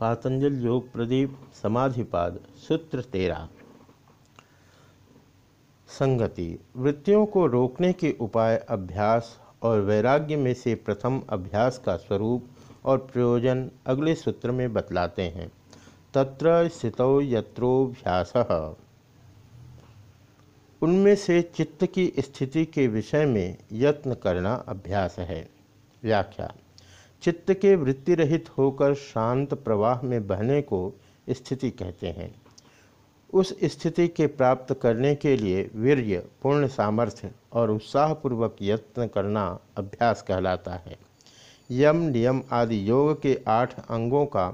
पातंजल योग प्रदीप समाधिपाद, सूत्र तेरा। संगति, वृत्तियों को रोकने के उपाय अभ्यास और वैराग्य में से प्रथम अभ्यास का स्वरूप और प्रयोजन अगले सूत्र में बतलाते हैं। तत्र स्थितौ यत्रोभ्यास उनमें से चित्त की स्थिति के विषय में यत्न करना अभ्यास है। व्याख्या। चित्त के वृत्ति रहित होकर शांत प्रवाह में बहने को स्थिति कहते हैं। उस स्थिति के प्राप्त करने के लिए वीर्य, पूर्ण सामर्थ्य और उत्साहपूर्वक यत्न करना अभ्यास कहलाता है। यम, नियम आदि योग के आठ अंगों का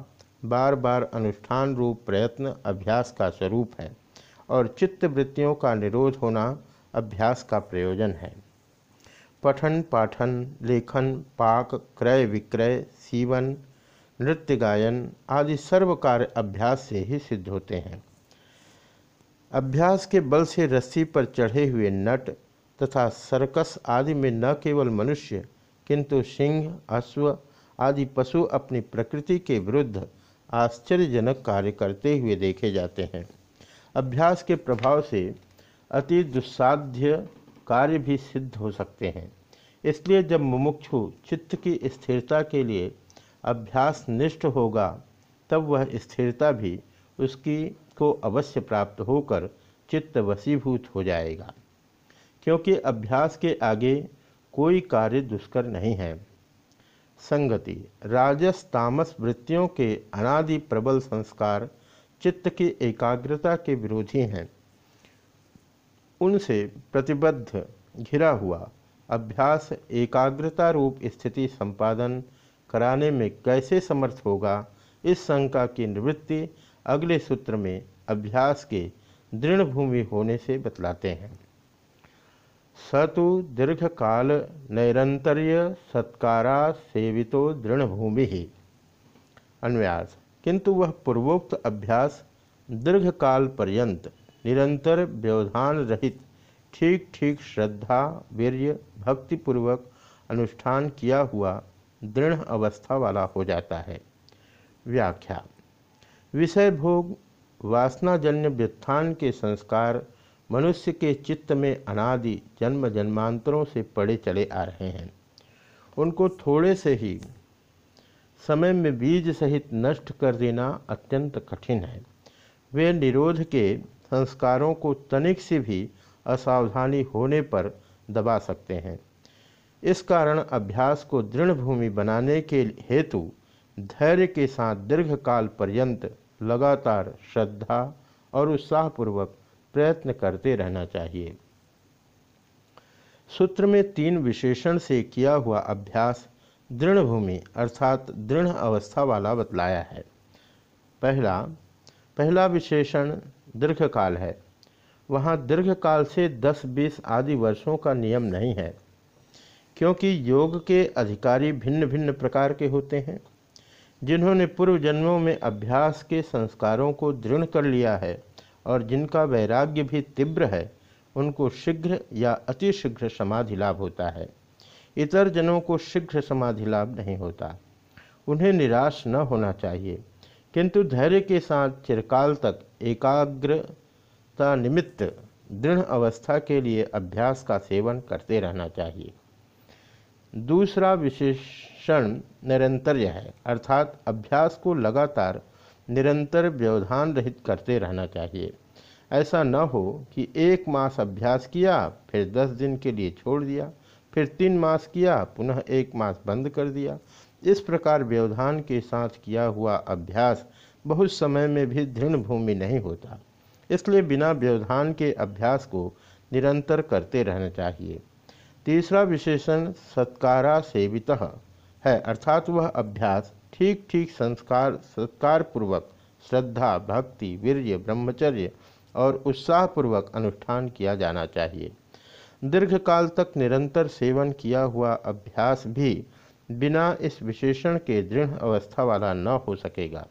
बार बार अनुष्ठान रूप प्रयत्न अभ्यास का स्वरूप है और चित्त वृत्तियों का निरोध होना अभ्यास का प्रयोजन है। पठन पाठन, लेखन, पाक, क्रय विक्रय, सीवन, नृत्य गायन आदि सर्व कार्य अभ्यास से ही सिद्ध होते हैं। अभ्यास के बल से रस्सी पर चढ़े हुए नट तथा सर्कस आदि में न केवल मनुष्य, किंतु सिंह, अश्व आदि पशु अपनी प्रकृति के विरुद्ध आश्चर्यजनक कार्य करते हुए देखे जाते हैं। अभ्यास के प्रभाव से अति दुस्साध्य कार्य भी सिद्ध हो सकते हैं। इसलिए जब मुमुक्षु चित्त की स्थिरता के लिए अभ्यास निष्ठ होगा, तब वह स्थिरता भी उसकी को अवश्य प्राप्त होकर चित्त वसीभूत हो जाएगा। क्योंकि अभ्यास के आगे कोई कार्य दुष्कर नहीं है। संगति, राजस तामस वृत्तियों के अनादि प्रबल संस्कार चित्त की एकाग्रता के विरोधी हैं। उनसे प्रतिबद्ध घिरा हुआ अभ्यास, एकाग्रता रूप स्थिति संपादन कराने में कैसे समर्थ होगा? इस शंका की निवृत्ति अगले सूत्र में अभ्यास के दृढ़ भूमि होने से बतलाते हैं। सतु दीर्घ काल नैरंतर्य सत्कारा सेवितो दृढ़ भूमि ही अन्व्यास किंतु वह पूर्वोक्त अभ्यास दीर्घ काल पर्यंत निरंतर व्यवधान रहित ठीक ठीक श्रद्धा, वीर्य, भक्तिपूर्वक अनुष्ठान किया हुआ दृढ़ अवस्था वाला हो जाता है। व्याख्या। विषय भोग, वासनाजन्य व्युत्थान के संस्कार मनुष्य के चित्त में अनादि जन्म जन्मांतरों से पड़े चले आ रहे हैं। उनको थोड़े से ही समय में बीज सहित नष्ट कर देना अत्यंत कठिन है। वे निरोध के संस्कारों को तनिक से भी असावधानी होने पर दबा सकते हैं। इस कारण अभ्यास को दृढ़ भूमि बनाने के हेतु धैर्य के साथ दीर्घकाल पर्यंत लगातार श्रद्धा और उत्साहपूर्वक प्रयत्न करते रहना चाहिए। सूत्र में तीन विशेषण से किया हुआ अभ्यास दृढ़ भूमि अर्थात दृढ़ अवस्था वाला बतलाया है। पहला पहला विशेषण दीर्घकाल है। वहाँ दीर्घकाल से 10-20 आदि वर्षों का नियम नहीं है, क्योंकि योग के अधिकारी भिन्न भिन्न प्रकार के होते हैं। जिन्होंने पूर्व जन्मों में अभ्यास के संस्कारों को दृढ़ कर लिया है और जिनका वैराग्य भी तीव्र है, उनको शीघ्र या अतिशीघ्र समाधि लाभ होता है। इतर जनों को शीघ्र समाधि लाभ नहीं होता। उन्हें निराश न होना चाहिए। किंतु धैर्य के साथ चिरकाल तक एकाग्र निमित्त दृढ़ अवस्था के लिए अभ्यास का सेवन करते रहना चाहिए। दूसरा विशेषण निरंतर्य है, अर्थात अभ्यास को लगातार निरंतर व्यवधान रहित करते रहना चाहिए। ऐसा न हो कि एक मास अभ्यास किया, फिर दस दिन के लिए छोड़ दिया, फिर तीन मास किया, पुनः एक मास बंद कर दिया। इस प्रकार व्यवधान के साथ किया हुआ अभ्यास बहुत समय में भी दृढ़ भूमि नहीं होता। इसलिए बिना व्यवधान के अभ्यास को निरंतर करते रहना चाहिए। तीसरा विशेषण सत्कारा सेवित है, अर्थात वह अभ्यास ठीक ठीक संस्कार सत्कार पूर्वक श्रद्धा, भक्ति, वीर्य, ब्रह्मचर्य और उत्साहपूर्वक अनुष्ठान किया जाना चाहिए। दीर्घकाल तक निरंतर सेवन किया हुआ अभ्यास भी बिना इस विशेषण के दृढ़ अवस्था वाला न हो सकेगा।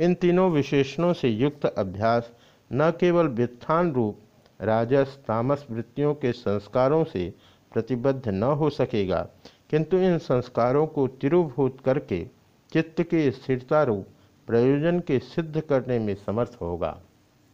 इन तीनों विशेषणों से युक्त अभ्यास न केवल व्युत्थान रूप राजस तामस वृत्तियों के संस्कारों से प्रतिबद्ध न हो सकेगा, किंतु इन संस्कारों को तिरुभूत करके चित्त के स्थिरता रूप प्रयोजन के सिद्ध करने में समर्थ होगा।